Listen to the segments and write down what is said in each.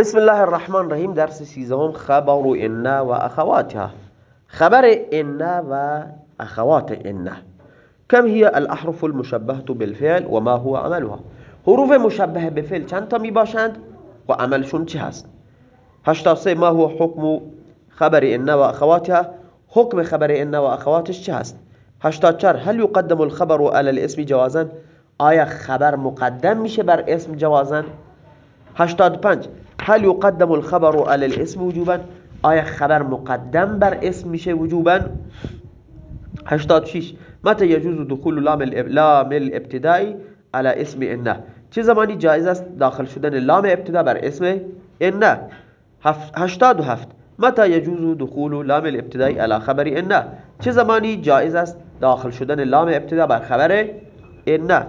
بسم الله الرحمن الرحیم درس سیزدهم خبر إن و اخواتها خبر إن و اخوات إن. كم هي الأحرف المشبهة بالفعل وما هو عملها؟ حروف مشبه به فعل چند تا باشند و عملشون چه هست؟ 83 ما هو حکم خبر إن و اخواتها حکم خبر إن و اخواتش چه هست 84 هل يقدم الخبر على الاسم جوازا؟ آیا خبر مقدم میشه بر اسم جوازا؟ 85 هل يقدم الخبر على الاسم وجوبا؟ آیا خبر مقدم بر اسم میشه وجوبا؟ 86 متى يجوز دخول لام لام الابتداء على اسم ان چه زمانی جایز است داخل شدن لام ابتدا بر اسم ان 87 متى يجوز دخول لام الابتداء على خبر ان چه زمانی جایز است داخل شدن لام ابتدا بر خبر ان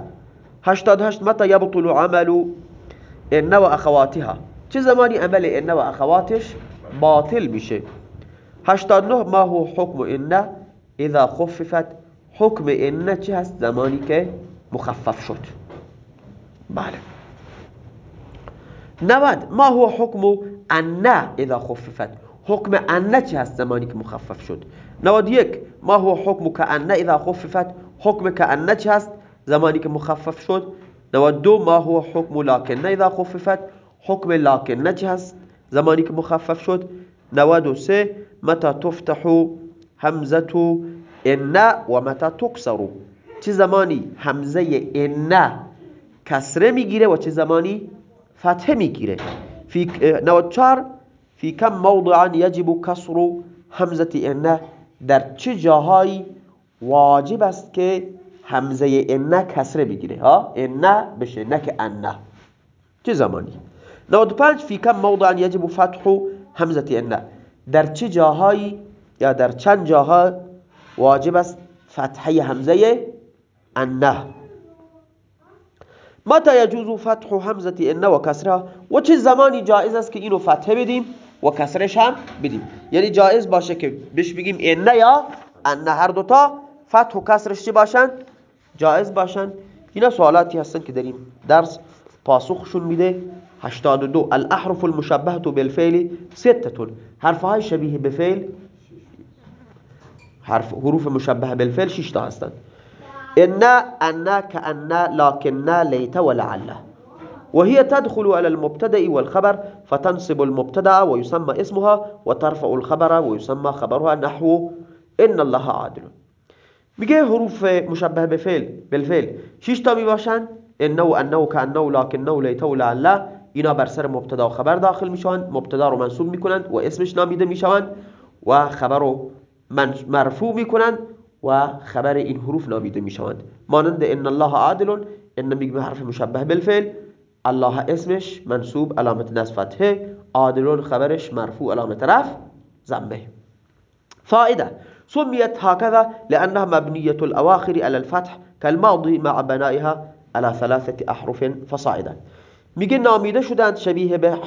88 متى يبطل عمل ان و اخواتها چه زمانی عمل ان و اخواتش باطل میشه؟ 89 ما هو حکم ان اذا خففت حکم ان چه هست؟ زمانی که مخفف شد. بله. 90 ما هو حکم ان اذا خففت؟ حکم ان چه هست؟ زمانی که مخفف شد. 91 ما هو حکم کأن اذا خففت؟ حکم کأن چه هست؟ زمانی که مخفف شد. 92 ما هو حکم لكن اذا خففت؟ حکم لكن چه هست زمانی که مخفف شد 93 متى تفتح همزه ان و متى تكسر؟ چه زمانی همزه ان کسره می‌گیره و چه زمانی فتحه می‌گیره. فی 94 فی کم موضعا یجب کسر همزه ان در چه جاهایی واجب است که همزه ان کسره بگیره؟ ها؟ ان بشه نه که ان چه زمانی؟ 95 فی کم موضعا یجب فتح همزه ان. در چه جاهایی یا در چند جاها واجب است فتحه همزه ان؟ متى يجوز فتح همزه ان و کسرها و چه زمانی جایز است که اینو فتحه بدیم و کسرش هم بدیم. یعنی جایز باشه که بهش بگیم ان یا ان. هر دوتا فتح و کسرش چی باشن؟ جایز باشن. اینا سوالاتی هستن که این درس پاسخشون میده. 82 الأحرف المشبهة بالفعل ستة. حرف های شبیه به فعل حرف حروف مشبهة بالفعل 6 تا هستن. ان ان كان لكن ليت ولعل. وهي تدخل على المبتدأ والخبر فتنصب المبتدأ ويسمى اسمها وترفع الخبر ويسمى خبرها نحو إن الله عادل. میگه حروف مشبه به فعل بالفعل. 6 تا می باشن إنه أنه و کانه و لکنه اینا بر سر مبتدا خبر داخل می‌شوند مبتدا رو منصوب می‌کنند و اسمش نامیده می‌شوند و خبر رو مرفوع می‌کنند و خبر این حروف نامیده می‌شوند. مانند ان الله عادل ان میگه حرف مشبه بالفعل الله اسمش منصوب علامت نصب فتحه عادل خبرش مرفوع علامت رفع ضمه فائده سميت هكذا لأنها مبنية الأواخر على الفتح كالماضي مع بنائها على ثلاثة أحرف فصاعدا میگه نامیده شدند شبیه به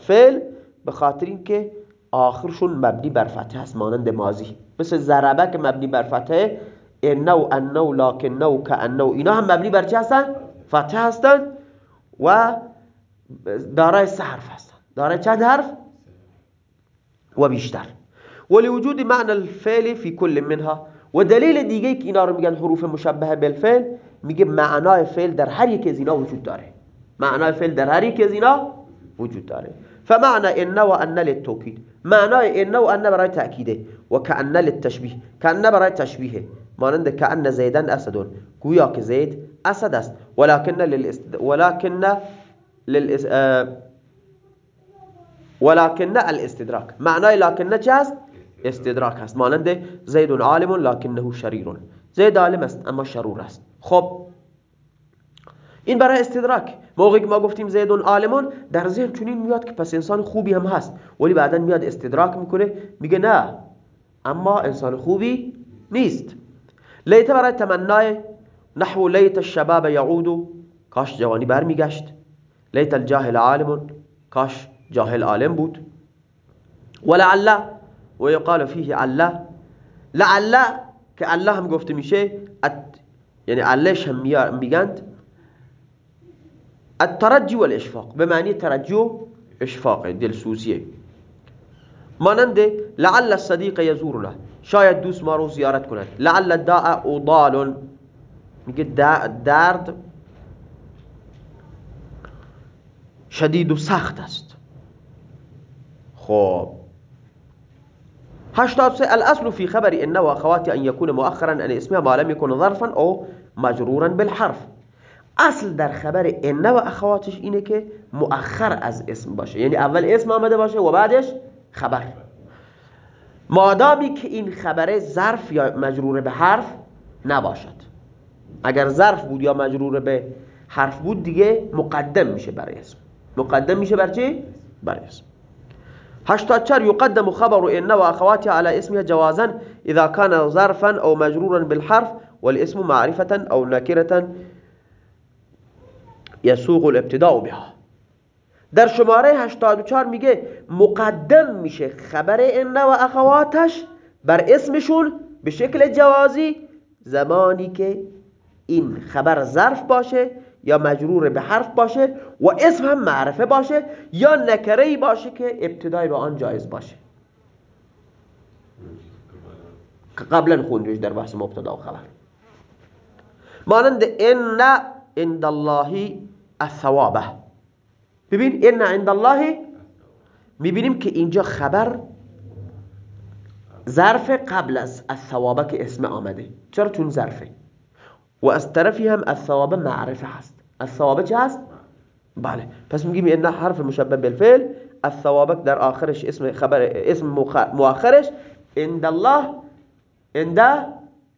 فعل به خاطر اینکه آخرشون مبنی بر فتح است مانند ماضی. مثل ضربه که مبنی بر فتح انه و انه و اینا هم مبنی بر چه هستن؟ فتح هستن و دارای سه حرف هستن. دارای چند حرف؟ و بیشتر. ولوجود معنى الفعل في كل منها. و دلیل دیگه که اینا رو میگن حروف مشبهه بالفعل میگه معنای فعل در هر یک از اینا وجود داره. معنای فعل در هر یک از اینا وجود داره. فمعنى ان و ان للتوكيد معنای ان و ان برای تأکیده. و کأن للتشبیه. کأن برای تشبیه. مانند کأن زیدن اسد گویا که زید اسد است. ولكن للاست ولكن للاس ولكن الاستدراك معنای لكن چه است؟ استدراک هست مانند زید عالم لکنه شریر زید عالم است اما شرور است. خب این برای استدراک. موقعی که ما گفتیم زید عالمون در ذهن چنین میاد که پس انسان خوبی هم هست. ولی بعدا میاد استدراک می‌کنه میگه نه اما انسان خوبی نیست. لیت برای تمنای نحو لیت الشباب یعود کاش جوانی برمیگشت. لیت الجاهل عالم کاش جاهل عالم بود. ولعل و یقال فیه علا لعل که الله هم گفته میشه یعنی علش هم میگند. الترجی والإشفاق. به معنی ترجی و اشفاق دلسوزیه مانند لعل الصدیق یزورنا شاید دوست ما رو زیارت کند لعل الداء أضال. میگه درد شدید و سخت است. خب هشتاد سه الأصل في خبر ان و اخواتی أن يكون مؤخرا أن اسمها ما لم يكن ظرفا أو مجرورا بالحرف. اصل در خبر ان و اخواتش اینه که مؤخر از اسم باشه. یعنی اول اسم آمده باشه و بعدش خبر. مادامی که این خبر ظرف یا مجرور به حرف نباشد. اگر ظرف بود یا مجرور به حرف بود دیگه مقدم میشه برای اسم. مقدم میشه بر چی؟ بر اسم. هشتاد يقدم خبر إن وأخواتها على اسمها جوازا إذا كان ظرفا أو مجرورا بالحرف والاسم معرفة أو نكرة يسوغ الابتداء بها. در شماره 84 میگه مقدم میشه خبر ان و اخواتش بر اسمشون به شکل جوازی زمانی که این خبر ظرف باشه یا مجرور به حرف باشه و اسم هم معرفه باشه یا نکره باشه که ابتدای به آن جایز باشه. قبلا خوندوش در بحث مبتدا و خبر. مانند ان عند الله الثوابة. ببین إن عند الله میبینیم که اینجا خبر ظرف قبل از الثوابة که اسم آمده. چرا چون ظرفه و از طرفی هم الثوابة معرفة هست. الثوابة چه هست؟ بله. پس میگیم این حرف مشبه بالفعل الثوابة در آخرش اسم خبر اسم مؤخرش عند الله عند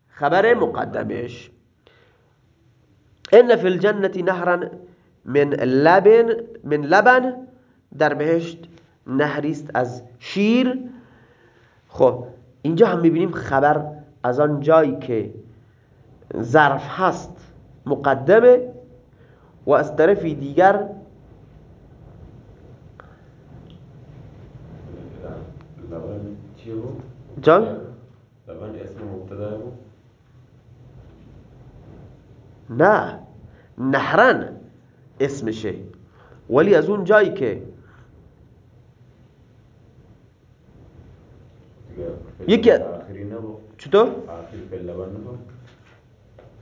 خبر مقدمش. إن فی الجنة نهرا من لبن من لبن در بهشت نهریست از شیر. خب اینجا هم می‌بینیم خبر از آن جایی که ظرف هست مقدمه و از طرفی دیگر جان؟ نه نهرن. اسمشه ولی از اون جایی که یکی چطور؟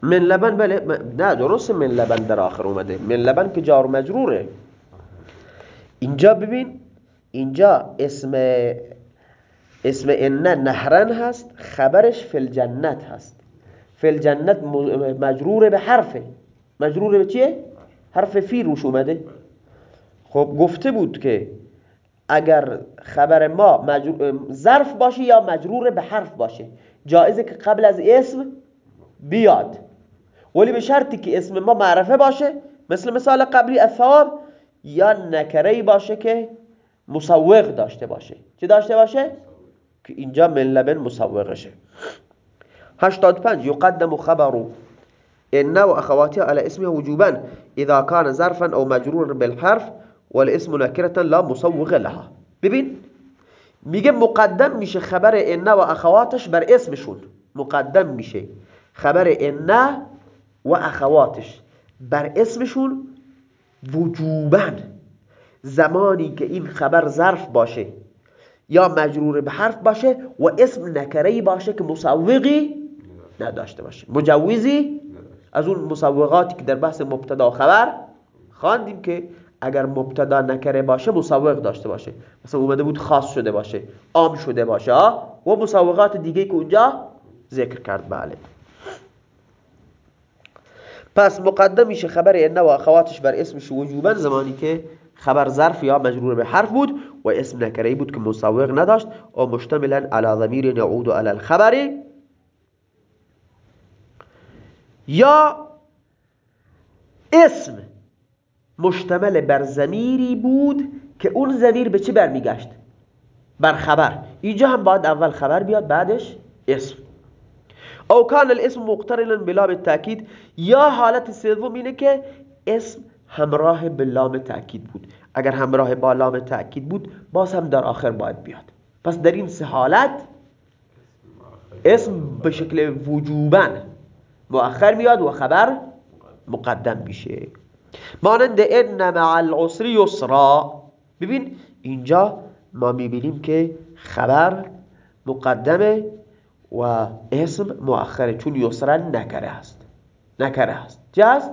من لبن بله نه درست من لبن در آخر اومده. من لبن که جار مجروره. اینجا ببین اینجا اسم اسم ان نهرن هست خبرش فی الجنت هست. فی الجنت مجرور به حرفه. مجرور به چیه؟ حرف فی روش اومده. خب گفته بود که اگر خبر ما ظرف باشه یا مجرور به حرف باشه جایزه که قبل از اسم بیاد. ولی به شرطی که اسم ما معرفه باشه مثل مثال قبلی الثواب یا نکره باشه که مسوق داشته باشه. چه داشته باشه؟ که اینجا من لبن مسوقشه 85 يقدم خبر إن وأخواتها على اسمها وجوبا إذا كان ظرفا أو مجرورا بالحرف والاسم نكرة لا مسوغ لها. ببین میگه مقدم میشه خبر ان و اخواتش بر اسمشون. مقدم میشه. خبر ان و اخواتش بر اسمشون وجوبا. زمانی که این خبر ظرف باشه یا مجرور به حرف باشه و اسم نکره باشه که مسوقی نداشته باشه. مجوزی از اون مسوقاتی که در بحث مبتدا خبر خواندیم که اگر مبتدا نکره باشه مسوق داشته باشه. مثلا اومده بود خاص شده باشه عام شده باشه و مسوقات دیگه که اونجا ذکر کرد. بله. پس مقدم میشه خبر ان و اخواتش بر اسمش وجوبا زمانی که خبر ظرف یا مجرور به حرف بود و اسم نکره بود که مسوق نداشت و مشتملا على ضمیر یعود على الخبر یا اسم مشتمل بر زمیری بود که اون زمیر به چه برمیگشت؟ بر خبر. اینجا هم باید اول خبر بیاد بعدش اسم. او کان الاسم مقترنا بلام تاکید یا حالت سوم اینه که اسم همراه به لام تاکید بود. اگر همراه با لام تاکید بود باز هم در آخر باید بیاد. پس در این سه حالت اسم به شکل وجوبا مؤخر میاد و خبر مقدم میشه. مانند ان مع العسر یسرا. ببین اینجا ما می‌بینیم که خبر مقدمه و اسم مؤخره چون یسرا نکره است. نکره است. جاست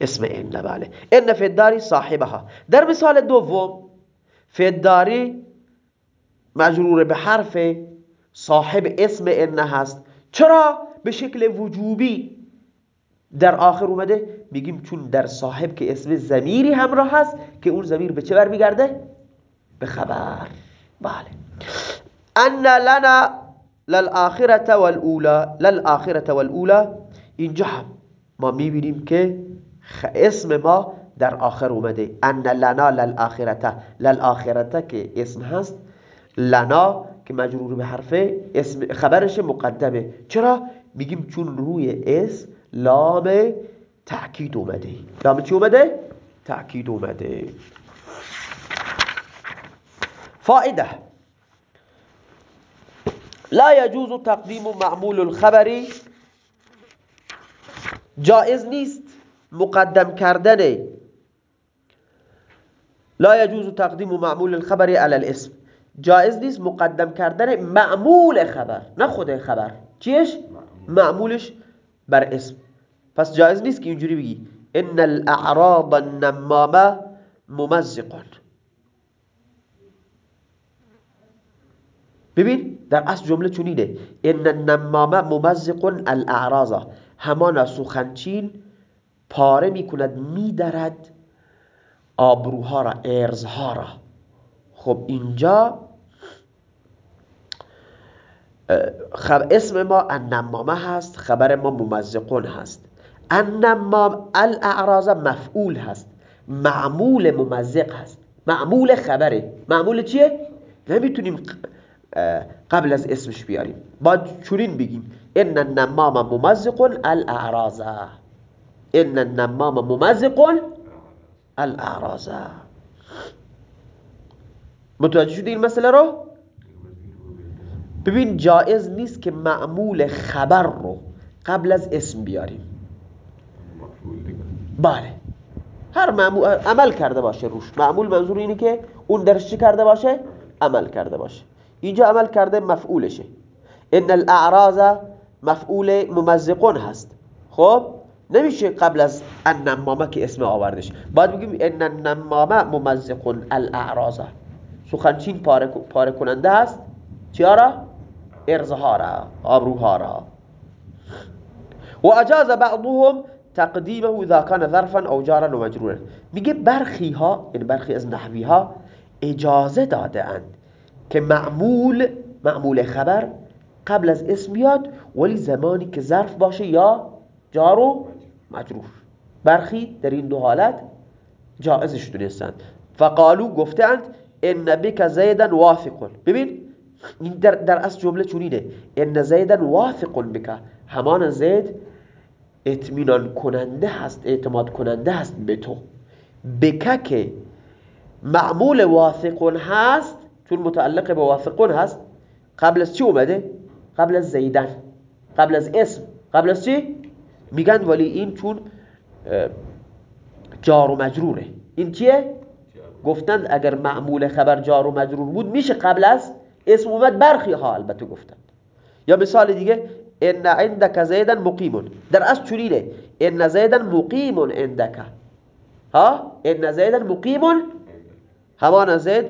اسم ان بله ان فداری صاحبها. در مثال دوم فداری مجرور به حرف صاحب اسم ان هست چرا؟ به شکل وجوبی. در آخر اومده میگیم چون در صاحب که اسم زمیری همراه هست که اون زمیر به چه برمیگرده؟ به خبر. بله. ان لنا للآخرة والاولى للآخرة والاولى اینجا هم ما می‌بینیم که اسم ما در آخر اومده. ان لنا للآخرة. للآخرة که اسم هست. لنا که مجرور به حرفه اسم خبرش مقدمه. چرا؟ میگیم چون روی اسم لام تأکید اومده. لام چی اومده؟ تأکید اومده. فائده لا يجوز تقدیم معمول الخبری جائز نیست مقدم کردن. لا يجوز تقدیم معمول الخبری على الاسم. جائز نیست مقدم کردن معمول خبر نه خود خبر. چیش؟ معمولش بر اسم. پس جایز نیست که اینجوری بگی. ان الاعراض النمامه ممزقون. ببین در اصل جمله چونینه ان النمامه ممزقون الاعراض. همان سخنچین پاره می‌کند میدرد آبروها را ارزها را. خب اینجا خب اسم ما النمامه هست خبر ما ممزقون هست. النمام الاعراض مفعول هست. معمول ممزق هست. معمول خبره. معمول چیه؟ نمی‌تونیم قبل از اسمش بیاریم. با چونین بگیم. ان النمام ممزق الاعراض. ان النمام ممزق الاعراض. متوجه شدی این مسئله رو؟ ببین جایز نیست که معمول خبر رو قبل از اسم بیاریم. بله. هر معمول عمل کرده باشه روش. معمول منظور اینه که اون درش چی کرده باشه؟ عمل کرده باشه. اینجا عمل کرده مفعولشه. ان الاعراض مفعول ممزقون هست. خب؟ نمیشه قبل از النمامه که اسم آوردش. باید بگیم ان النمامه ممزقون الاعراض. سخنچین پاره, پاره کننده هست. چیارا؟ ارزها را آبروها را. و اجاز بعضهم تقدیمه اذا کان ظرفا او جارا و مجرورا میگه برخی ها یعنی برخی از نحوی ها اجازه داده اند که معمول معمول خبر قبل از اسم بیاد ولی زمانی که ظرف باشه یا جار و مجرور. برخی در این دو حالت جائزش دونستند فقالو گفتند ان بک زیدا واثق ببین این در, در اصل جمله چونینه ان زیدا واثق بک. همان زید اطمینان کننده هست اعتماد کننده هست به تو. بک که معمول واثق هست چون متعلق به واثقون هست قبل از چی اومده؟ قبل از زیدن. قبل از اسم. قبل از چی؟ میگن ولی این چون جار و مجروره. این چیه؟ گفتند اگر معمول خبر جار و مجرور بود میشه قبل از اسم اومد برخی ها البته گفتند یا مثال دیگه ان عندك زیدا مقیم در اصل چونینه ان زیدا مقیم عندك ها؟ ان زیدا مقیم همان زید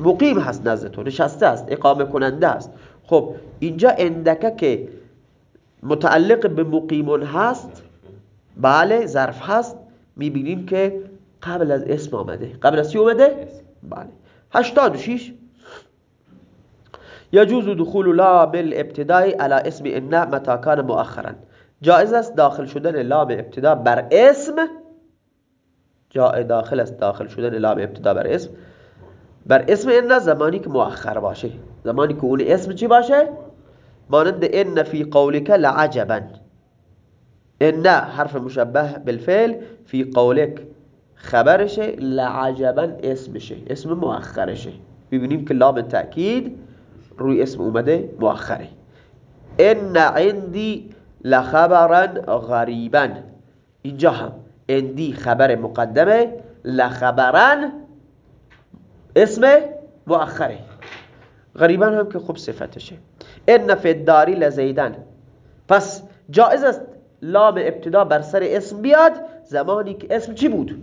مقیم هست نزد تو نشسته است اقامه کننده است خب اینجا عندك که متعلق به مقیم هست بله ظرف هست. می‌بینیم که قبل از اسم آمده. قبل از چی اومده؟ بله. 86 يجوز دخول لام الابتداء على اسم ان متى كان مؤخرا. جائز است داخل شدن لام ابتدا بر اسم جای داخل است داخل شدن لام ابتدا بر اسم. بر اسم ان زمانی که مؤخر باشه. زمانی که اون اسم چی باشه؟ مانند ان فی قولک لعجبا. ان حرف مشبه بالفعل فی قولک خبرشه لعجبا اسمشه. اسم مؤخرشه. ببینیم که لام تأکید روی اسم اومده مؤخره. ان عندی لخبرا غریبا اینجا هم. اندی خبر مقدمه لخبرن اسم مؤخره. غریبا هم که خوب صفتشه. ان فی الداری لزیدن پس جائز است لام ابتدا بر سر اسم بیاد زمانی که اسم چی بود؟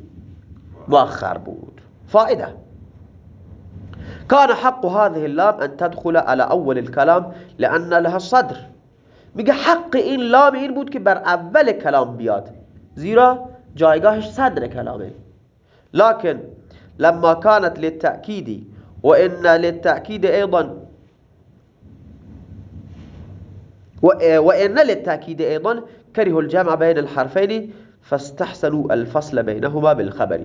مؤخر بود. فائده كان حق هذه اللام أن تدخل على أول الكلام لأن لها صدر. میگه حق این لام این بود که بر اول کلام بیاد. زیرا جایگاهش صدر کلامه. لكن لما كانت للتأكيد وإن للتأكيد أيضا وإن للتأكيد أيضا كره الجمع بين الحرفين فاستحسنوا الفصل بينهما بالخبر.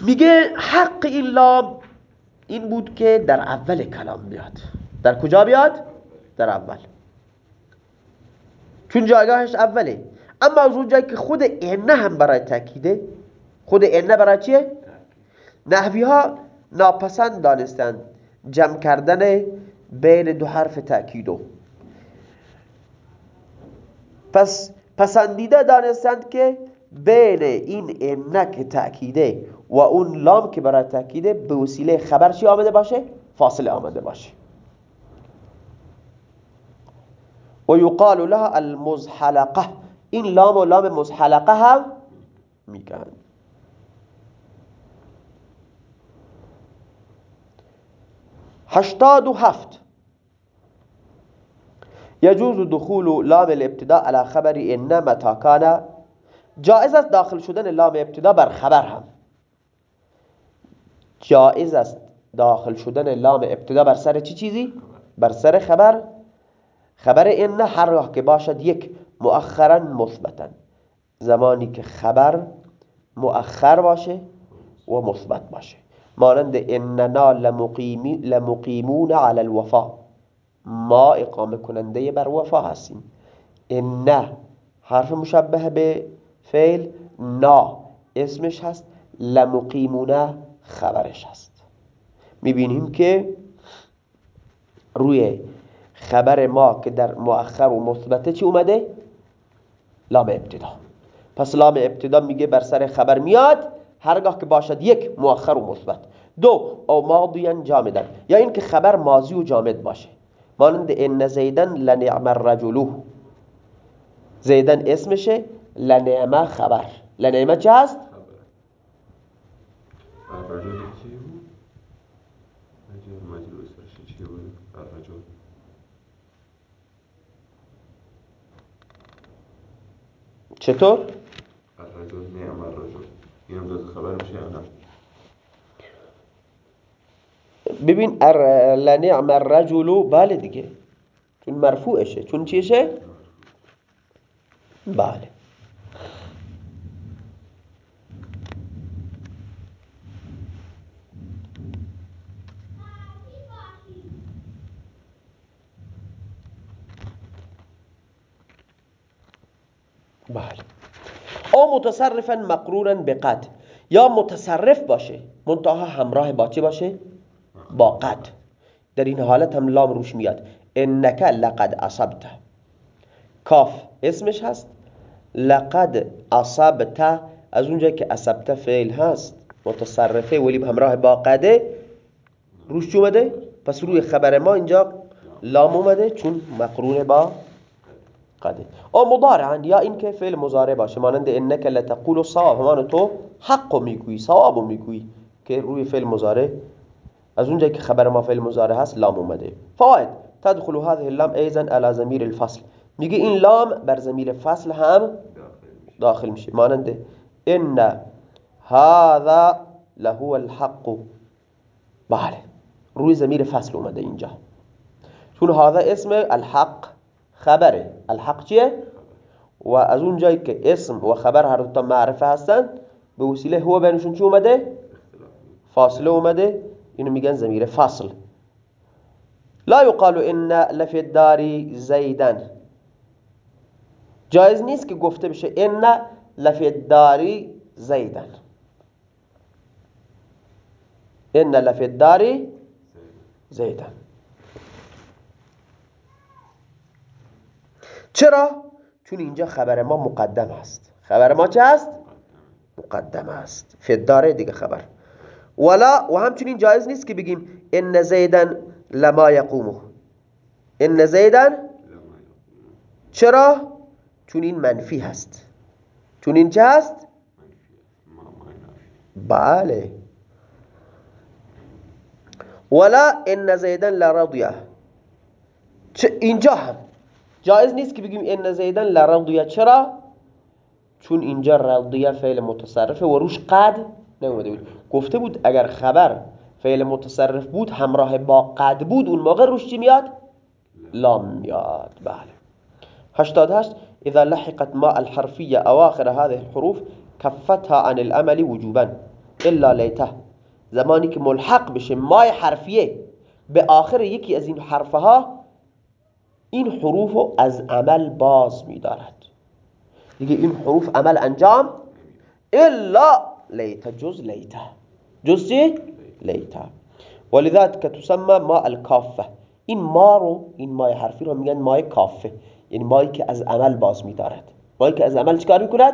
میگه حق این لام این بود که در اول کلام بیاد در کجا بیاد؟ در اول چون جایگاهش اوله اما از اونجایی که خود اینه هم برای تاکیده خود اینه برای چیه؟ نحوی ها ناپسند دانستند جمع کردن بین دو حرف تأکیدو پس پسندیده دانستند که بین این اینه که تأکیده و اون لام که برای تأکیده به وسیله خبر چی آمده باشه؟ فاصله آمده باشه. و یقال لها المزحلقه. این لام و لام مزحلقه هم میگن. هشتاد و هفت. يجوز دخول لام الابتداء على خبر ان متى كان جائز است داخل شدن لام ابتدا بر خبر هم. جائز است داخل شدن لام ابتدا بر سر چی چیزی؟ بر سر خبر. خبر ان هر وقت که باشد یک مؤخرا مثبتا. زمانی که خبر مؤخر باشه و مثبت باشه. مانند اننا لمقیمون على الوفا. ما اقامه کننده بر وفا هستیم. ان حرف مشبه به فعل نا. اسمش هست لمقیمون خبرش هست. می‌بینیم که روی خبر ما که در مؤخر و مثبته چی اومده؟ لام ابتدا. پس لام ابتدا میگه بر سر خبر میاد هرگاه که باشد یک مؤخر و مثبت. دو او ماضیا جامدن یا اینکه خبر ماضی و جامد باشه. مانند ان زیدن لنعم الرجل. زیدن اسمشه لنعم خبر. لنعم چه هست؟ چطور؟ الرجل نعم الرجل اینم جز خبر میشه نه؟ ببین ار لنعم الرجل بله دیگه. چون مرفوعشه. چون چیشه؟ بله او متصرفا مقرونا بقد یا متصرف باشه منتها همراه با چی باشه؟ با قد در این حالت هم لام روش میاد. انک لقد اصبت. کاف اسمش هست. لقد اصبت. از اونجا که اصبت فعل هست متصرفه ولی همراه با قده روش اومده. پس روی خبر ما اینجا لام اومده چون مقرون با قده. او مضارعا. یا اینکه فعل مضارع باشه مانند انک لتقول صواب همان تو حق می‌گویی ثواب می‌گویی که روی فعل مضارع از اونجایی که خبر ما فعل مضارع هست لام اومده. فاید تدخل هذه اللام ایضا على ضمیر الفصل. میگه این لام بر ضمیر فصل هم داخل میشه. مانند ان هذا له الحق. بله. روی ضمیر فصل اومده اینجا. چون هذا اسم الحق خبره. الحق چیه؟ و از اون جایی که اسم و خبر هر دو تا معرفه هستن به وسیله هو بینشون چی اومده؟ فاصله اومده. اینو میگن زمیر فصل. لا یقال ان لفی الداری زیدن. جایز نیست که گفته بشه ان لفی الداری زیدن. ان لفی الداری زیدن. چرا؟ چون اینجا خبر ما مقدم هست خبر ما چه هست؟ مقدم است فداره دیگه خبر ولا و همچنین جایز نیست که بگیم ان زیدن لما یقومه ان زیدن چرا؟ چون این منفی هست چون این چه هست؟ بله ولا ان زیدن لرضیه اینجا هم جایز نیست که بگیم ان زیدن لرضیه چرا؟ چون اینجا رضیه فعل متصرفه و روش قد نموده بود. گفته بود اگر خبر فعل متصرف بود همراه با قد بود اون موقع روش چی میاد؟ لام میاد. بله. 88 اذا لحقت ما الحرفية اواخر هذه الحروف كفتها عن الامل وجوبا. الا لیته. زمانی که ملحق بشه مای حرفیه به آخر یکی از این حرفها این حروف از عمل باز میدارد. دیگه این حروف عمل انجام الا لیته جز لیته جز چی؟ لیته ولذلك تسمى ما الكافه این ما رو این مای حرفی رو میگن مای کافه. یعنی مایی که از عمل باز میدارد. مایی که از عمل چکار می‌کند؟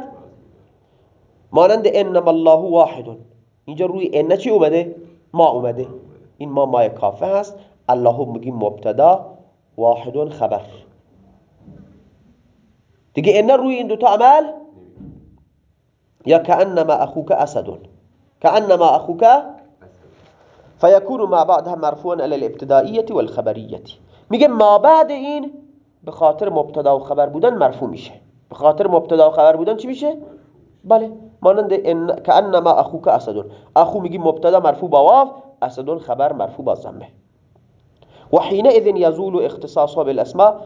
مانند انما الله واحد. اینجا روی ان چی اومده؟ ما اومده. این ما مای کافه هست. الله میگیم مبتدا. واحد خبر. دیگه إن روی این دوتا عمل یا کانما اخوک أسد. کانما اخوک فيكون ما بعدها مرفوعا على الابتدائية والخبرية. میگه ما بعد این به خاطر مبتدا و خبر بودن مرفوع میشه به خاطر مبتدا و خبر بودن چی میشه بله. مانند إن کانما اخوک أسد. أخو میگیم مبتدا مرفوع با واو أسد خبر مرفوع با ضمه وحينئذ يزول اختصاصها بالاسماء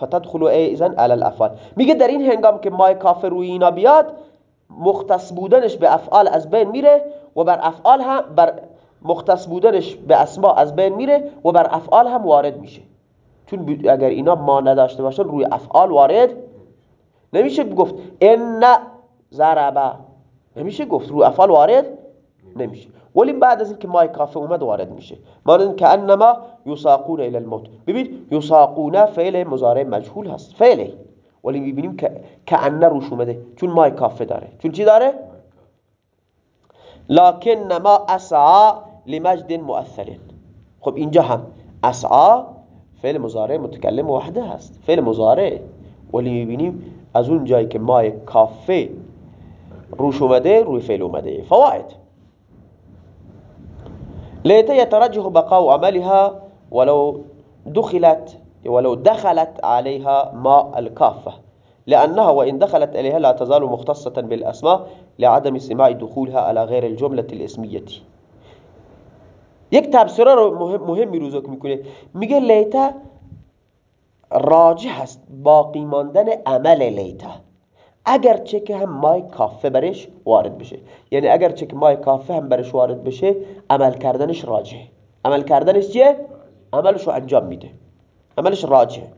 فتدخل اذن على الافعال میگه در این هنگام که مای کافر روی اینا بیاد مختص بودنش به افعال از بین میره و بر افعال هم بر مختص بودنش به اسما از بین میره و بر افعال هم وارد میشه. چون اگر اینا ما نداشته باشن روی افعال وارد نمیشه گفت. ان ضربه نمیشه گفت. روی افعال وارد نمیشه. ولی بعد از اینکه مای کافه اومد وارد میشه. مانند که انما یساقون الى الموت. ببین یساقون فعل مضارع مجهول هست. فعله. ولی می‌بینیم که کأن روش اومده. چون مای کافه داره. چون چی داره؟ لكن ما اسعى لمجد مؤثر. خب اینجا هم اسعى فعل مضارع متکلم وحده هست. فعل مضارع. ولی می‌بینیم از اون جایی که مای کافه روش اومده روی فعل اومده. فواید. لیت يترجح بقاء عملها ولو دخلت ولو دخلت عليها ما الكافة. لأنها وإن دخلت إليها لا تزال مختصة بالأسماء لعدم سماع دخولها على غير الجملة الإسمية. یک تبصره رو مهم مهمی رو ذکر میکنه میگه لیتا راجح است باقی ماندن عمل لیتا اگر چه که هم مای کافه برش وارد بشه. یعنی اگر چه که مای کافه هم برش وارد بشه عمل کردنش راجحه عمل کردنش چیه؟ عملش رو انجام میده. عملش راجحه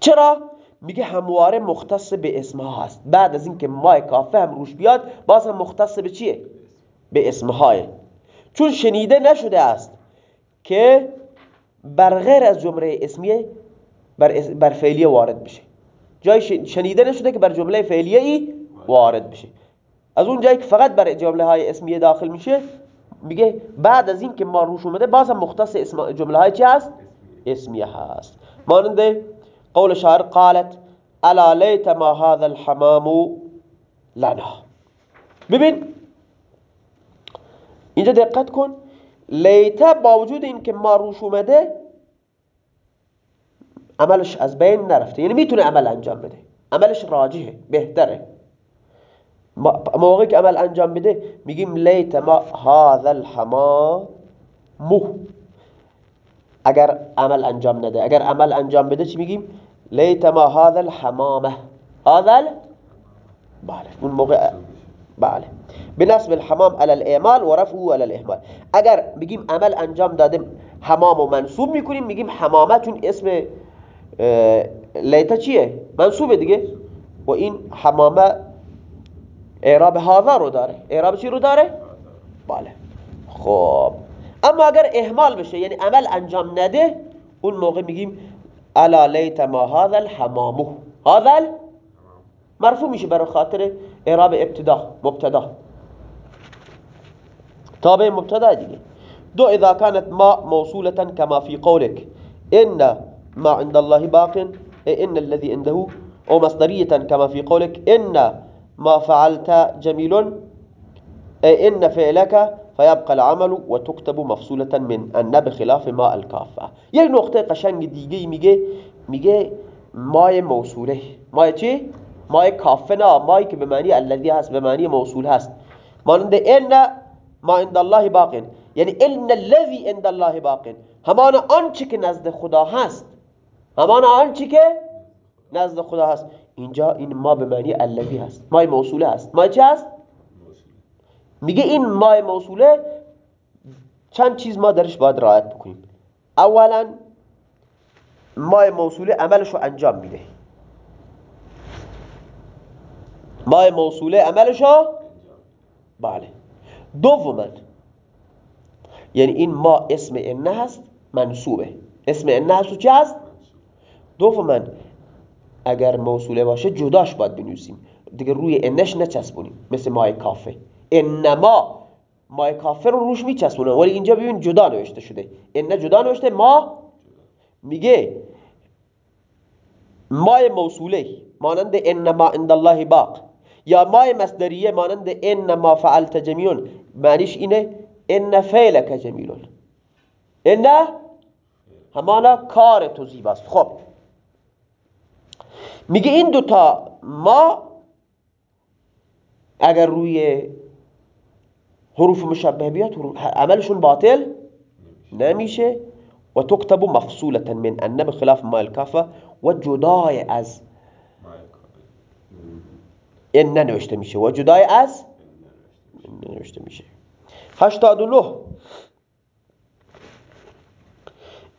چرا؟ میگه همواره مختص به اسمها هست. بعد از اینکه مای کافه هم روش بیاد باز هم مختص به چیه؟ به اسمهای چون شنیده نشده است که بر غیر از جمله اسمیه بر, بر فعلیه وارد بشه. جای شنیده نشده که بر جمله فعلیه ای وارد بشه. از اون جایی که فقط بر جمله های اسمیه داخل میشه میگه بعد از این که ما روش اومده باز هم مختص جمله های چی هست؟ اسمیه هست. ماننده قول شاعر قالت الا لیت ما هذا الحمام لنا. ببین اینجا دقت کن. لیتا با وجود این که ما روش اومده عملش از بین نرفته. یعنی می‌تونه عمل انجام بده. عملش راجحه بهتره. موقعی که عمل انجام بده میگیم لیت ما هذا الحمام مو اگر عمل انجام نده. اگر عمل انجام بده چی میگیم؟ لیت ما هذا الحمامه هذا بله. اون موقع بله. بنصب الحمام على الاعمال و رفعه على الاهمال اگر بگیم عمل انجام داده حمام و منصوب می‌کنیم میگیم حمامه چون اسم لیتا چیه؟ منصوبه دیگه؟ و این حمامه اعراب هذا رو داره. اعراب چی رو داره؟ بله. خب. اما اگر اهمال بشه یعنی عمل انجام نده اون موقع میگیم الا لیت ما هذا الحمامه. هذا مرفوع میشه برای خاطر اعراب ابتدا مبتدا. تابع مبتدا دیگه. دو اذا كانت ما موصولة كما في قولك ان ما عند الله باق إن الذي عنده أو مصدرية كما في قولك إن ما فعلت جميل إن فعلك فيبقى العمل وتكتب مفصولة من أن بخلاف ما الكافة. یک نقطة قشنگ دیگه میگه میگه مای موصوله. مای چی؟ مای کافه نه مای که به هست به موصول هست. إن ما عند الله باق. یعنی إن الذي عند الله باق. همان آنچه که نزد خدا هست. همان آنچه که نزد خدا هست. اینجا این ما به معنی الذی هست. مای موصوله هست ما چی هست؟ میگه این مای موصوله چند چیز ما درش باید رعایت بکنیم. اولا مای موصوله عملش رو انجام میده. مای موصوله عملش رو بله. دوما یعنی این ما اسم انه هست منصوبه. اسم انه هست و چه هست؟ دوما اگر موصوله باشه جداش باید بنویسیم. دیگه روی انش نچسبونیم. مثل مای کافه. انما مای کافه رو روش میچسبونه. ولی اینجا ببین جدا نوشته شده. ان جدا نوشته ما میگه مای موصوله مانند انما عند الله باق. یا مای مصدریه مانند انما فعلت جمیون معنیش اینه ان فعلک جمیلون. ان همانا کار تو زیباست. خب میگه این دوتا ما اگر روی حروف مشبه بیاد عملشون باطل نمیشه. و تكتب مفصولة من ان بخلاف ما الكافة و جدای از ان ننوشته میشه. و جدای از ننوشته میشه. هشتاد و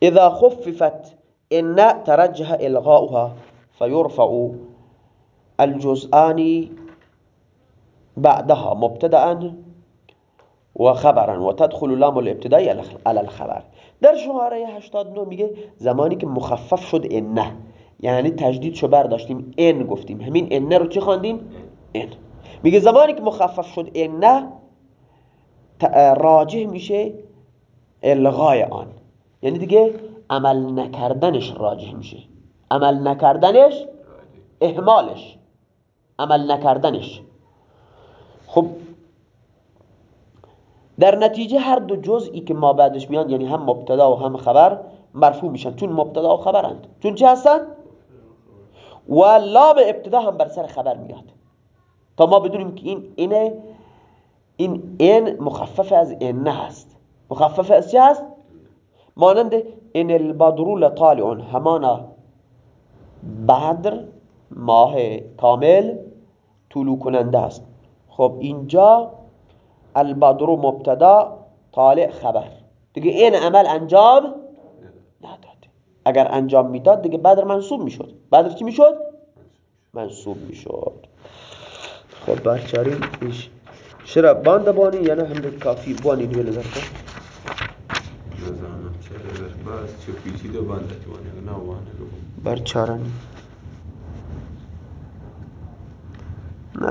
اذا خففت ان ترجح الغاؤها. فيرفع الجزآن بعدها مبتدأ وخبرا وتدخل لام الابتداء على الخبر. در شماره 89 میگه زمانی که مخفف شد انه یعنی تجدید شو برداشتیم ان گفتیم. همین انه رو چی خواندیم؟ ان. میگه زمانی که مخفف شد انه راجح میشه الغای آن. یعنی دیگه عمل نکردنش راجح میشه. عمل نکردنش اهمالش. عمل نکردنش. خب در نتیجه هر دو جزئی که ما بعدش میان یعنی هم مبتدا و هم خبر مرفوع میشن. چون مبتدا و خبرند. چون چه هستن؟ و لام ابتدا هم بر سر خبر میاد. تا ما بدونیم که این اینه این این مخفف از اینه هست. مخفف از چه هست؟ مانند این البدرو لطالع همانا بدر ماه کامل طلوع کننده است. خب اینجا البدرو مبتدا طالع خبر. دیگه این عمل انجام نداد. اگر انجام می‌داد دیگه بدر منصوب می‌شد. بدر چی می‌شد؟ منصوب می‌شد. خب برچاری ایش چرا باند بانی یا نه هم کافی بانی دیگه نظر کن چه بس چه پیچیده باند بانی نه bir choraning